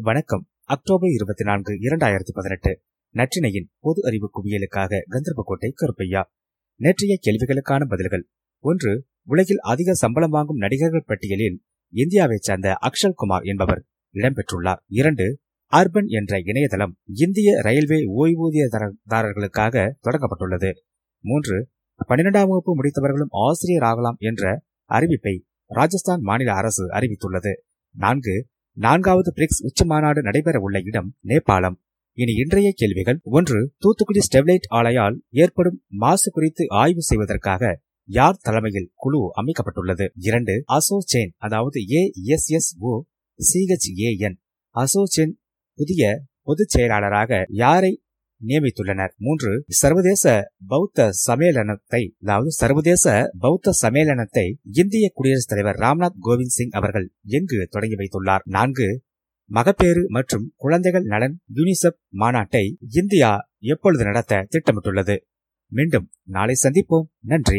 வணக்கம். அக்டோபர் இருபத்தி நான்கு இரண்டாயிரத்தி பதினெட்டு. நற்றினையின் பொது அறிவு குவியலுக்காக கந்தர்போட்டை கருப்பையா. நேற்றைய கேள்விகளுக்கான பதில்கள். ஒன்று உலகில் அதிக சம்பளம் வாங்கும் நடிகர்கள் பட்டியலில் இந்தியாவைச் சேர்ந்த அக்ஷல் குமார் என்பவர் இடம்பெற்றுள்ளார். இரண்டு அர்பன் என்ற இணையதளம் இந்திய ரயில்வே ஓய்வூதியதாரர்களுக்காக தொடங்கப்பட்டுள்ளது. மூன்று பன்னிரெண்டாம் வகுப்பு முடித்தவர்களும் ஆசிரியர் ஆகலாம் என்ற அறிவிப்பை ராஜஸ்தான் மாநில அரசு அறிவித்துள்ளது. நான்கு நான்காவது பிரிக்ஸ் உச்ச மாநாடு நடைபெற உள்ள இடம் நேபாளம். இனி இன்றைய கேள்விகள். ஒன்று தூத்துக்குடி ஸ்டெர்லைட் ஆலையால் ஏற்படும் மாசு குறித்து ஆய்வு செய்வதற்காக யார் தலைமையில் குழு அமைக்கப்பட்டுள்ளது? இரண்டு அசோசேன் அதாவது ஏ எஸ் எஸ் ஓ சிஹெச்ஏஎன் அசோசேன் புதிய பொதுச் செயலாளராக யாரை நியமித்துள்ளனர். மூன்று சர்வதேச பௌத்த சம்மேளனத்தை அதாவது சர்வதேச பௌத்த சம்மேளனத்தை இந்திய குடியரசுத் தலைவர் ராம்நாத் கோவிந்த் சிங் அவர்கள் எங்கு தொடங்கி வைத்துள்ளார்? நான்கு மகப்பேறு மற்றும் குழந்தைகள் நலன் யூனிசெப் மாநாட்டை இந்தியா எப்பொழுது நடத்த திட்டமிட்டுள்ளது? மீண்டும் நாளை சந்திப்போம். நன்றி.